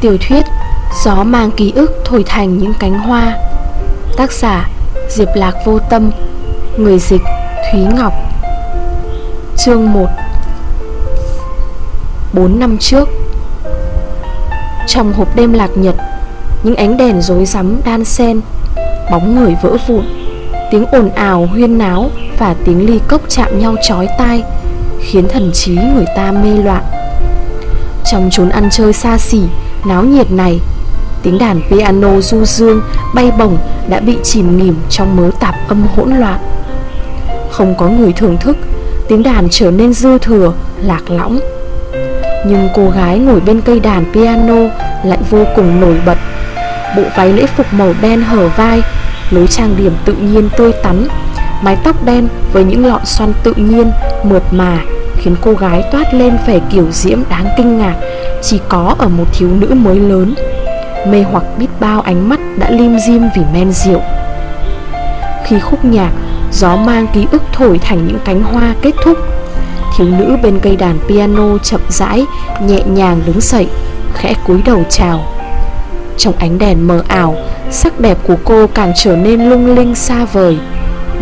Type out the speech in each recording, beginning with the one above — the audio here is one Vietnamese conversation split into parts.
Tiểu thuyết Gió mang ký ức thổi thành những cánh hoa. Tác giả Diệp Lạc Vô Tâm. Người dịch Thúy Ngọc. Chương 1 4 năm trước. Trong hộp đêm lạc nhật, Những ánh đèn rối rắm đan xen, Bóng người vỡ vụn, Tiếng ồn ào huyên náo Và tiếng ly cốc chạm nhau chói tai Khiến thần trí người ta mê loạn. Trong chốn ăn chơi xa xỉ Náo nhiệt này, Tiếng đàn piano du dương, Bay bổng đã bị chìm nghỉm Trong mớ tạp âm hỗn loạn. Không có người thưởng thức, Tiếng đàn trở nên dư thừa, Lạc lõng. Nhưng cô gái ngồi bên cây đàn piano Lại vô cùng nổi bật. Bộ váy lễ phục màu đen hở vai, Lối trang điểm tự nhiên tươi tắn, Mái tóc đen với những lọn xoăn tự nhiên Mượt mà Khiến cô gái toát lên vẻ kiểu diễm đáng kinh ngạc. Chỉ có ở một thiếu nữ mới lớn. Mê hoặc biết bao ánh mắt đã lim dim vì men rượu. Khi khúc nhạc, Gió mang ký ức thổi thành những cánh hoa kết thúc, Thiếu nữ bên cây đàn piano chậm rãi, Nhẹ nhàng đứng dậy, Khẽ cúi đầu chào. Trong ánh đèn mờ ảo, Sắc đẹp của cô càng trở nên lung linh xa vời.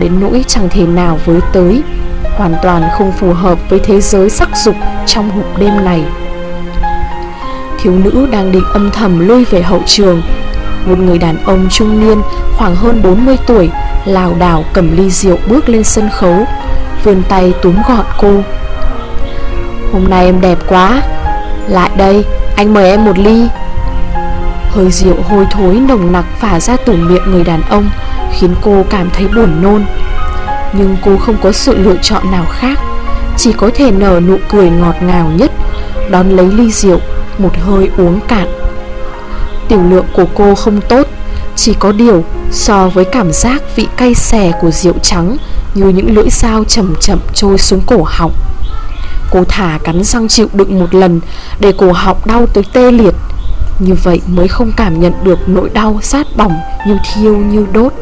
Đến nỗi chẳng thể nào với tới, Hoàn toàn không phù hợp với thế giới sắc dục trong hộp đêm này. Thiếu nữ đang định âm thầm lui về hậu trường. Một người đàn ông trung niên khoảng hơn 40 tuổi lảo đảo cầm ly rượu bước lên sân khấu Vươn tay túm gọn cô. Hôm nay em đẹp quá. Lại đây, anh mời em một ly. Hơi rượu hôi thối nồng nặc phả ra từ miệng người đàn ông Khiến cô cảm thấy buồn nôn. Nhưng cô không có sự lựa chọn nào khác Chỉ có thể nở nụ cười ngọt ngào nhất Đón lấy ly rượu một hơi uống cạn. Tiểu lượng của cô không tốt, Chỉ có điều so với cảm giác vị cay xè của rượu trắng Như những lưỡi dao chậm chậm trôi xuống cổ họng. Cô thả cắn răng chịu đựng một lần Để cổ họng đau tới tê liệt. Như vậy mới không cảm nhận được nỗi đau sát bỏng Như thiêu như đốt.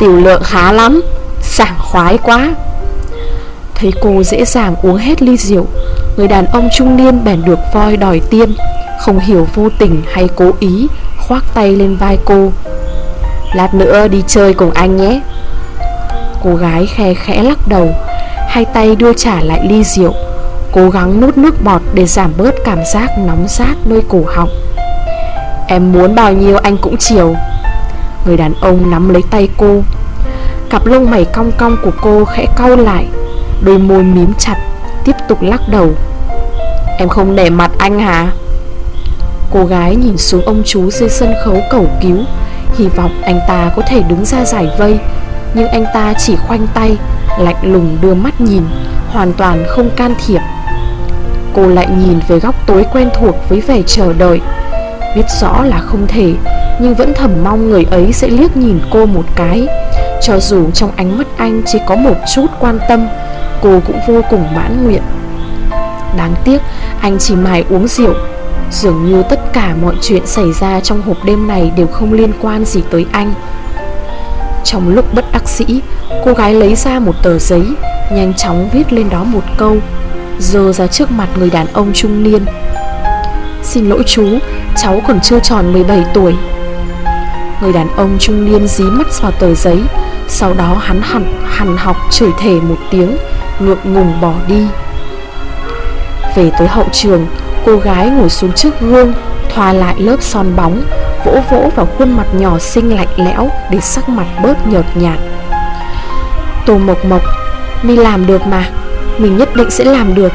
Tiểu lượng khá lắm, Sảng khoái quá. Thấy cô dễ dàng uống hết ly rượu Người đàn ông trung niên bèn được voi đòi tiêm. Không hiểu vô tình hay cố ý, Khoác tay lên vai cô. Lát nữa đi chơi cùng anh nhé. Cô gái khe khẽ lắc đầu, Hai tay đưa trả lại ly rượu, Cố gắng nuốt nước bọt để giảm bớt cảm giác nóng rát nơi cổ họng. Em muốn bao nhiêu anh cũng chiều. Người đàn ông nắm lấy tay cô. Cặp lông mày cong cong của cô khẽ cau lại, Đôi môi mím chặt, Tiếp tục lắc đầu. Em không để mặt anh hả? Cô gái nhìn xuống ông chú dưới sân khấu cầu cứu, Hy vọng anh ta có thể đứng ra giải vây. Nhưng anh ta chỉ khoanh tay, Lạnh lùng đưa mắt nhìn, Hoàn toàn không can thiệp. Cô lại nhìn về góc tối quen thuộc với vẻ chờ đợi. Biết rõ là không thể, Nhưng vẫn thầm mong người ấy sẽ liếc nhìn cô một cái. Cho dù trong ánh mắt anh chỉ có một chút quan tâm, Cô cũng vô cùng mãn nguyện. Đáng tiếc anh chỉ mải uống rượu. Dường như tất cả mọi chuyện xảy ra trong hộp đêm này đều không liên quan gì tới anh. Trong lúc bất đắc sĩ, cô gái lấy ra một tờ giấy Nhanh chóng viết lên đó một câu Dơ ra trước mặt người đàn ông trung niên. Xin lỗi chú, cháu còn chưa tròn 17 tuổi. Người đàn ông trung niên dí mắt vào tờ giấy Sau đó hắn hẳn hằn học chửi thề một tiếng Ngượng ngùng bỏ đi. Về tới hậu trường, Cô gái ngồi xuống trước gương, Thoa lại lớp son bóng, Vỗ vỗ vào khuôn mặt nhỏ xinh lạnh lẽo Để sắc mặt bớt nhợt nhạt. Tô Mộc Mộc Mi làm được mà Mình nhất định sẽ làm được.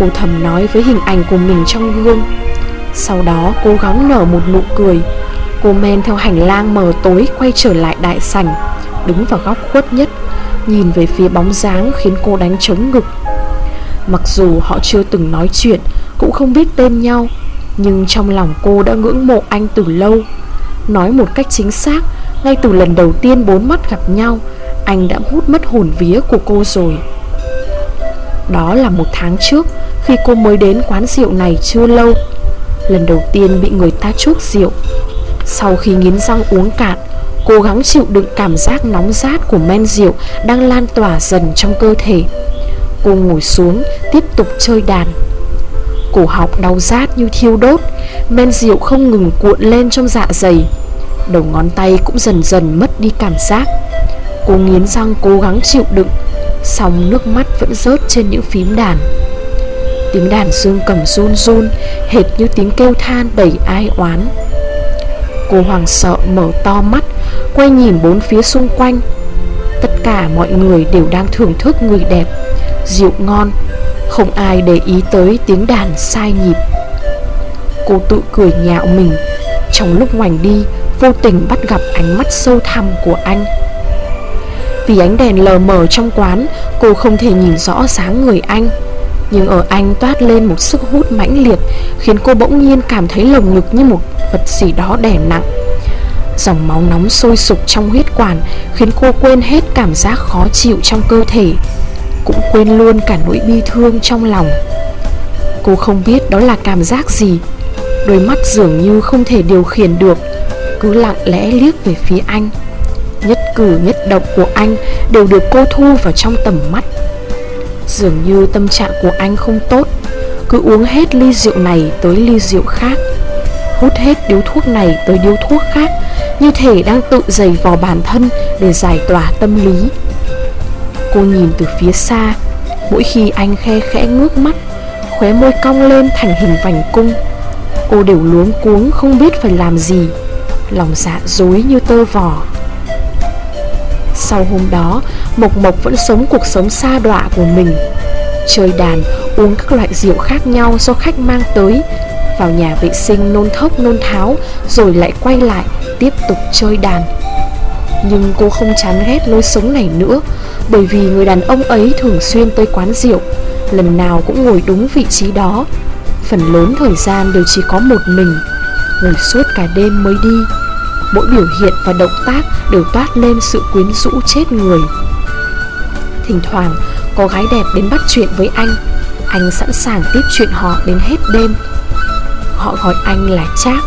Cô thầm nói với hình ảnh của mình trong gương. Sau đó cô gắng nở một nụ cười. Cô men theo hành lang mờ tối Quay trở lại đại sảnh, Đứng vào góc khuất nhất, Nhìn về phía bóng dáng khiến cô đánh trống ngực. Mặc dù họ chưa từng nói chuyện, Cũng không biết tên nhau, Nhưng trong lòng cô đã ngưỡng mộ anh từ lâu. Nói một cách chính xác, Ngay từ lần đầu tiên bốn mắt gặp nhau, Anh đã hút mất hồn vía của cô rồi. Đó là một tháng trước, Khi cô mới đến quán rượu này chưa lâu. Lần đầu tiên bị người ta chuốc rượu. Sau khi nghiến răng uống cạn, Cố gắng chịu đựng cảm giác nóng rát của men rượu Đang lan tỏa dần trong cơ thể. Cô ngồi xuống, tiếp tục chơi đàn. Cổ họng đau rát như thiêu đốt, Men rượu không ngừng cuộn lên trong dạ dày. Đầu ngón tay cũng dần dần mất đi cảm giác. Cô nghiến răng cố gắng chịu đựng Xong nước mắt vẫn rớt trên những phím đàn. Tiếng đàn dương cầm run run, Hệt như tiếng kêu than đầy ai oán. Cô hoàng sợ mở to mắt, Quay nhìn bốn phía xung quanh. Tất cả mọi người đều đang thưởng thức người đẹp. Rượu ngon. Không ai để ý tới tiếng đàn sai nhịp. Cô tự cười nhạo mình. Trong lúc ngoảnh đi, Vô tình bắt gặp ánh mắt sâu thẳm của anh. Vì ánh đèn lờ mờ trong quán, Cô không thể nhìn rõ dáng người anh. Nhưng ở anh toát lên một sức hút mãnh liệt, Khiến cô bỗng nhiên cảm thấy lồng ngực như một vật gì đó đè nặng. Dòng máu nóng sôi sục trong huyết quản, Khiến cô quên hết cảm giác khó chịu trong cơ thể. Cũng quên luôn cả nỗi bi thương trong lòng. Cô không biết đó là cảm giác gì. Đôi mắt dường như không thể điều khiển được. Cứ lặng lẽ liếc về phía anh. Nhất cử nhất động của anh đều được cô thu vào trong tầm mắt. Dường như tâm trạng của anh không tốt. Cứ uống hết ly rượu này tới ly rượu khác. Hút hết điếu thuốc này tới điếu thuốc khác. Như thể đang tự giày vò bản thân để giải tỏa tâm lý. Cô nhìn từ phía xa. Mỗi khi anh khe khẽ ngước mắt Khóe môi cong lên thành hình vành cung. Cô đều luống cuống không biết phải làm gì. Lòng dạ dối như tơ vò. Sau hôm đó Mộc Mộc vẫn sống cuộc sống xa đọa của mình. Chơi đàn, uống các loại rượu khác nhau do khách mang tới. Vào nhà vệ sinh nôn thốc nôn tháo Rồi lại quay lại tiếp tục chơi đàn. Nhưng cô không chán ghét lối sống này nữa, Bởi vì người đàn ông ấy thường xuyên tới quán rượu, Lần nào cũng ngồi đúng vị trí đó. Phần lớn thời gian đều chỉ có một mình, Ngồi suốt cả đêm mới đi. Mỗi biểu hiện và động tác đều toát lên sự quyến rũ chết người. Thỉnh thoảng, có gái đẹp đến bắt chuyện với anh Anh sẵn sàng tiếp chuyện họ đến hết đêm. Họ gọi anh là Trác.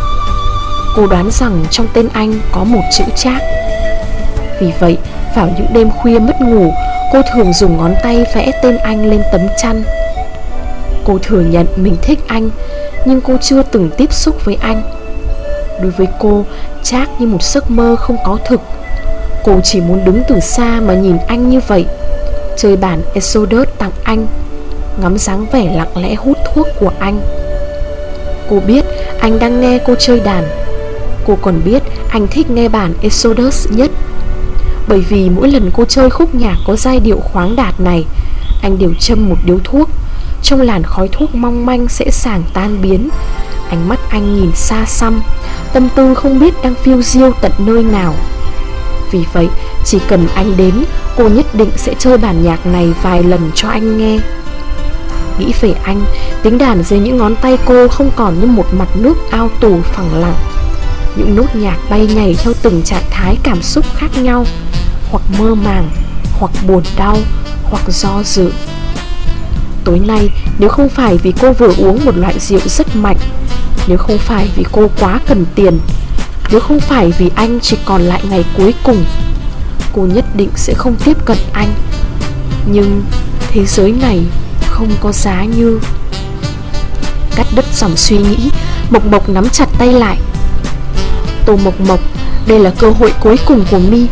Cô đoán rằng trong tên anh có một chữ Trác. Vì vậy vào những đêm khuya mất ngủ Cô thường dùng ngón tay vẽ tên anh lên tấm chăn. Cô thừa nhận mình thích anh Nhưng cô chưa từng tiếp xúc với anh. Đối với cô, Trác như một giấc mơ không có thực. Cô chỉ muốn đứng từ xa mà nhìn anh như vậy. Chơi bản Exodus tặng anh Ngắm dáng vẻ lặng lẽ hút thuốc của anh. Cô biết anh đang nghe cô chơi đàn. Cô còn biết anh thích nghe bản Exodus nhất. Bởi vì mỗi lần cô chơi khúc nhạc có giai điệu khoáng đạt này, Anh đều châm một điếu thuốc. Trong làn khói thuốc mong manh sẽ sàng tan biến. Ánh mắt anh nhìn xa xăm, Tâm tư không biết đang phiêu diêu tận nơi nào. Vì vậy, chỉ cần anh đến, Cô nhất định sẽ chơi bản nhạc này vài lần cho anh nghe. Nghĩ về anh Tiếng đàn dưới những ngón tay cô không còn như một mặt nước ao tù phẳng lặng. Những nốt nhạc bay nhảy theo từng trạng thái cảm xúc khác nhau. Hoặc mơ màng, Hoặc buồn đau, Hoặc do dự. Tối nay, nếu không phải vì cô vừa uống một loại rượu rất mạnh, Nếu không phải vì cô quá cần tiền, Nếu không phải vì anh chỉ còn lại ngày cuối cùng, Cô nhất định sẽ không tiếp cận anh. Nhưng thế giới này không có giá như Cắt đứt dòng suy nghĩ, Mộc Mộc nắm chặt tay lại. Tô Mộc Mộc, Đây là cơ hội cuối cùng của mi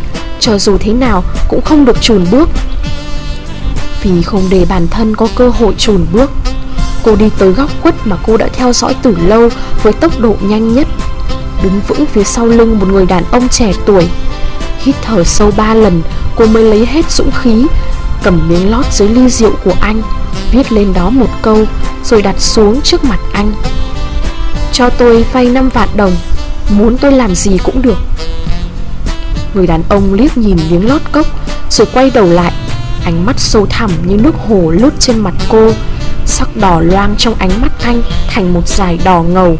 cho dù thế nào cũng không được chùn bước. Vì không để bản thân có cơ hội chùn bước, Cô đi tới góc quất mà cô đã theo dõi từ lâu Với tốc độ nhanh nhất. Đứng vững phía sau lưng một người đàn ông trẻ tuổi, Hít thở sâu ba lần, Cô mới lấy hết dũng khí, Cầm miếng lót dưới ly rượu của anh, Viết lên đó một câu, Rồi đặt xuống trước mặt anh. Cho tôi vay 5 vạn đồng, Muốn tôi làm gì cũng được. Người đàn ông liếc nhìn miếng lót cốc, Rồi quay đầu lại. Ánh mắt sâu thẳm như nước hồ lướt trên mặt cô, Sắc đỏ loang trong ánh mắt anh Thành một dải đỏ ngầu.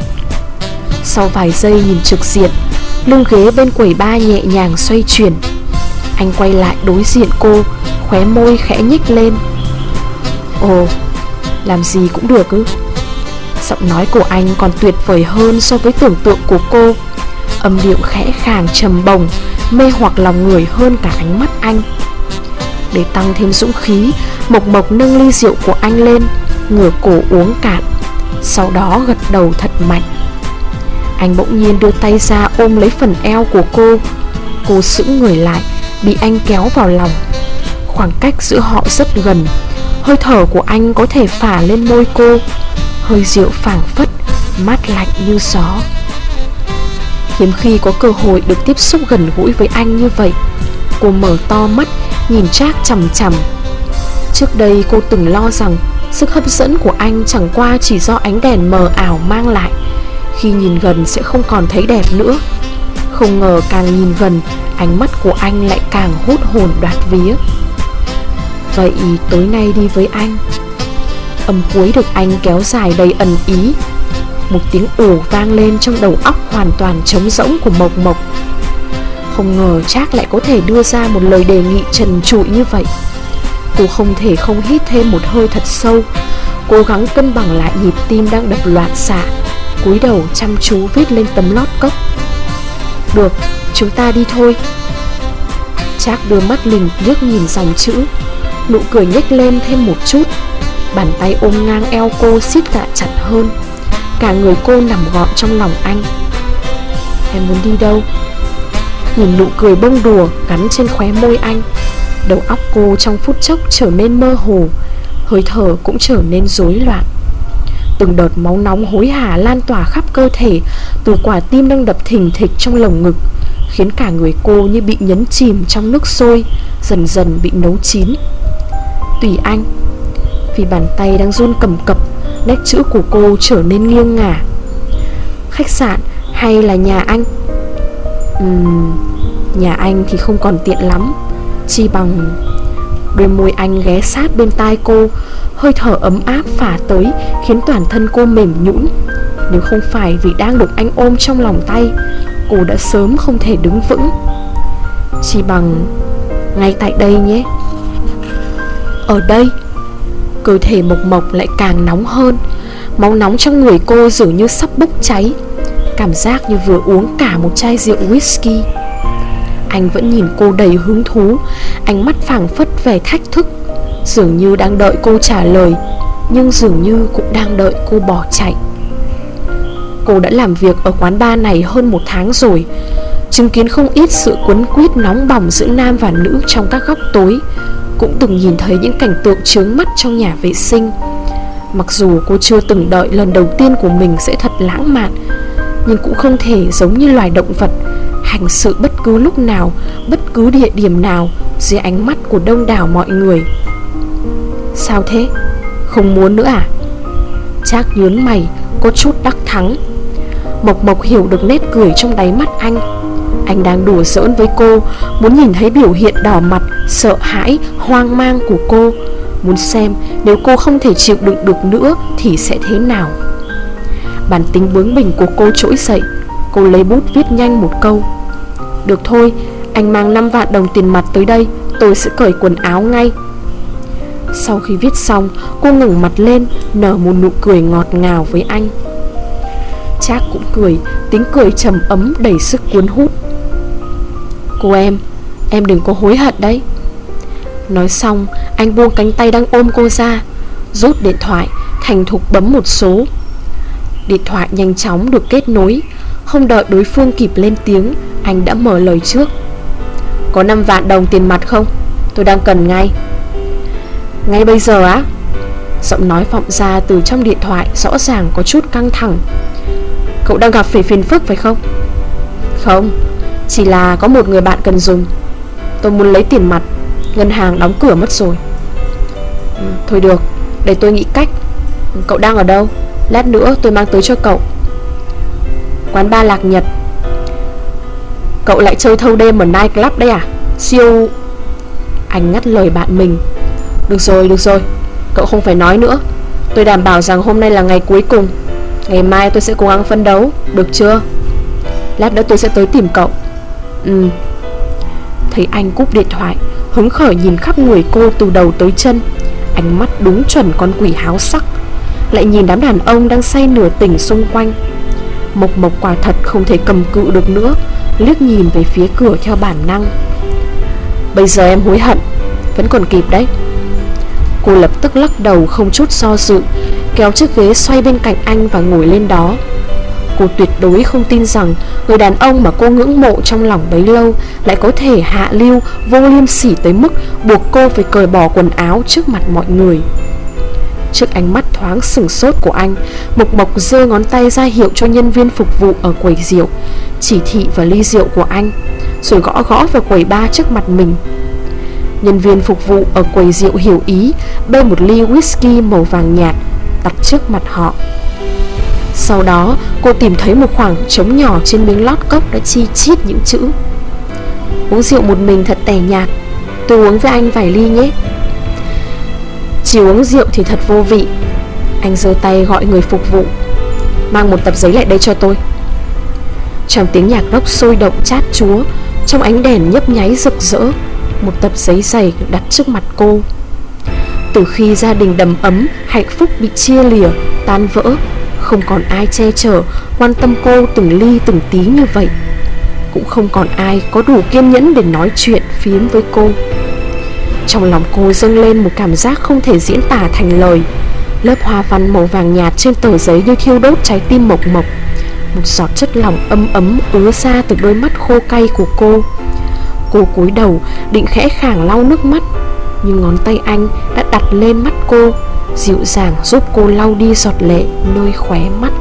Sau vài giây nhìn trực diện, Lưng ghế bên quầy ba nhẹ nhàng xoay chuyển. Anh quay lại đối diện cô, Khóe môi khẽ nhích lên. Ồ, Làm gì cũng được ư? Giọng nói của anh còn tuyệt vời hơn So với tưởng tượng của cô. Âm điệu khẽ khàng trầm bồng, Mê hoặc lòng người hơn cả ánh mắt anh. Để tăng thêm dũng khí, Mộc Mộc nâng ly rượu của anh lên, Ngửa cổ uống cạn, Sau đó gật đầu thật mạnh. Anh bỗng nhiên đưa tay ra ôm lấy phần eo của cô. Cô sững người lại, Bị anh kéo vào lòng. Khoảng cách giữa họ rất gần, Hơi thở của anh có thể phả lên môi cô. Hơi rượu phảng phất, Mát lạnh như gió. Hiếm khi có cơ hội được tiếp xúc gần gũi với anh như vậy. Cô mở to mắt, Nhìn Jack chằm chằm. Trước đây cô từng lo rằng Sức hấp dẫn của anh chẳng qua chỉ do ánh đèn mờ ảo mang lại. Khi nhìn gần sẽ không còn thấy đẹp nữa. Không ngờ càng nhìn gần, Ánh mắt của anh lại càng hút hồn đoạt vía. Vậy tối nay đi với anh. Âm cuối được anh kéo dài đầy ẩn ý. Một tiếng ủ vang lên trong đầu óc hoàn toàn trống rỗng của Mộc Mộc. Không ngờ Trác lại có thể đưa ra một lời đề nghị trần trụi như vậy. Cô không thể không hít thêm một hơi thật sâu Cố gắng cân bằng lại nhịp tim đang đập loạn xạ cúi đầu chăm chú viết lên tấm lót cốc. Được, chúng ta đi thôi. Trác đưa mắt lình liếc nhìn dòng chữ Nụ cười nhếch lên thêm một chút Bàn tay ôm ngang eo cô siết cả chặt hơn. Cả người cô nằm gọn trong lòng anh. Em muốn đi đâu? Nhìn nụ cười bông đùa gắn trên khóe môi anh. Đầu óc cô trong phút chốc trở nên mơ hồ, Hơi thở cũng trở nên rối loạn. Từng đợt máu nóng hối hả lan tỏa khắp cơ thể, Từ quả tim đang đập thình thịch trong lồng ngực, Khiến cả người cô như bị nhấn chìm trong nước sôi, Dần dần bị nấu chín. Tùy anh vì bàn tay đang run cầm cập Nét chữ của cô trở nên nghiêng ngả. Khách sạn hay là nhà anh? Uhm, nhà anh thì không còn tiện lắm Chi bằng Đôi môi anh ghé sát bên tai cô Hơi thở ấm áp phả tới Khiến toàn thân cô mềm nhũn. Nếu không phải vì đang được anh ôm trong lòng tay Cô đã sớm không thể đứng vững. Chỉ bằng Ngay tại đây nhé. Ở đây. Cơ thể mộc mộc lại càng nóng hơn. Máu nóng trong người cô dường như sắp bốc cháy. Cảm giác như vừa uống cả một chai rượu whisky. Anh vẫn nhìn cô đầy hứng thú. Ánh mắt phảng phất vẻ thách thức. Dường như đang đợi cô trả lời, Nhưng dường như cũng đang đợi cô bỏ chạy. Cô đã làm việc ở quán bar này hơn một tháng rồi, Chứng kiến không ít sự quấn quýt nóng bỏng giữa nam và nữ trong các góc tối. Cũng từng nhìn thấy những cảnh tượng chướng mắt trong nhà vệ sinh Mặc dù cô chưa từng đợi lần đầu tiên của mình sẽ thật lãng mạn Nhưng cũng không thể giống như loài động vật Hành sự bất cứ lúc nào, bất cứ địa điểm nào Dưới ánh mắt của đông đảo mọi người Sao thế? Không muốn nữa à? Trác nhướng mày, có chút đắc thắng Mộc Mộc hiểu được nét cười trong đáy mắt anh anh đang đùa giỡn với cô Muốn nhìn thấy biểu hiện đỏ mặt Sợ hãi, hoang mang của cô. Muốn xem nếu cô không thể chịu đựng được nữa Thì sẽ thế nào. Bản tính bướng bỉnh của cô trỗi dậy. Cô lấy bút viết nhanh một câu. Được thôi Anh mang 5 vạn đồng tiền mặt tới đây Tôi sẽ cởi quần áo ngay. Sau khi viết xong Cô ngẩng mặt lên Nở một nụ cười ngọt ngào với anh. Trác cũng cười, Tiếng cười trầm ấm đầy sức cuốn hút. Cô em Em đừng có hối hận đấy. Nói xong, Anh buông cánh tay đang ôm cô ra, Rút điện thoại, Thành thục bấm một số. Điện thoại nhanh chóng được kết nối, Không đợi đối phương kịp lên tiếng, Anh đã mở lời trước. Có 5 vạn đồng tiền mặt không? Tôi đang cần ngay. Ngay bây giờ á? Giọng nói vọng ra từ trong điện thoại Rõ ràng có chút căng thẳng. Cậu đang gặp phải phiền phức phải không? Không Chỉ là có một người bạn cần dùng. Tôi muốn lấy tiền mặt Ngân hàng đóng cửa mất rồi. Ừ, Thôi được Để tôi nghĩ cách. Ừ, cậu đang ở đâu? Lát nữa tôi mang tới cho cậu. Quán ba lạc nhật. Cậu lại chơi thâu đêm ở night club đấy à? Siêu. Anh ngắt lời bạn mình. Được rồi được rồi. Cậu không phải nói nữa. Tôi đảm bảo rằng hôm nay là ngày cuối cùng. Ngày mai tôi sẽ cố gắng phân đấu, Được chưa? Lát nữa tôi sẽ tới tìm cậu. Ừ. Thấy anh cúp điện thoại, Hứng khởi nhìn khắp người cô từ đầu tới chân. Ánh mắt đúng chuẩn con quỷ háo sắc. Lại nhìn đám đàn ông đang say nửa tỉnh xung quanh. Mộc mộc quả thật không thể cầm cự được nữa, Liếc nhìn về phía cửa theo bản năng. Bây giờ em hối hận, Vẫn còn kịp đấy. Cô lập tức lắc đầu không chút do dự Kéo chiếc ghế xoay bên cạnh anh và ngồi lên đó. Cô tuyệt đối không tin rằng Người đàn ông mà cô ngưỡng mộ trong lòng bấy lâu Lại có thể hạ lưu vô liêm sỉ tới mức Buộc cô phải cởi bỏ quần áo trước mặt mọi người. Trước ánh mắt thoáng sừng sốt của anh, Mộc Mộc giơ ngón tay ra hiệu cho nhân viên phục vụ ở quầy rượu, Chỉ thị vào ly rượu của anh, Rồi gõ gõ vào quầy ba trước mặt mình. Nhân viên phục vụ ở quầy rượu hiểu ý, Bê một ly whisky màu vàng nhạt Đặt trước mặt họ. Sau đó, cô tìm thấy một khoảng trống nhỏ trên miếng lót cốc đã chi chít những chữ. Uống rượu một mình thật tẻ nhạt, Tôi uống với anh vài ly nhé. Chỉ uống rượu thì thật vô vị. Anh giơ tay gọi người phục vụ. Mang một tập giấy lại đây cho tôi. Trong tiếng nhạc rock sôi động chát chúa, Trong ánh đèn nhấp nháy rực rỡ, Một tập giấy dày đặt trước mặt cô. Từ khi gia đình đầm ấm, Hạnh phúc bị chia lìa, Tan vỡ, Không còn ai che chở, Quan tâm cô từng ly từng tí như vậy. Cũng không còn ai có đủ kiên nhẫn để nói chuyện phiếm với cô. Trong lòng cô dâng lên một cảm giác không thể diễn tả thành lời. Lớp hoa văn màu vàng nhạt trên tờ giấy như thiêu đốt trái tim mộc mộc. Một giọt chất lỏng ấm ấm ứa ra từ đôi mắt khô cay của cô. Cô cúi đầu, định khẽ khàng lau nước mắt. Nhưng ngón tay anh đã đặt lên mắt cô, Dịu dàng giúp cô lau đi giọt lệ nơi khóe mắt.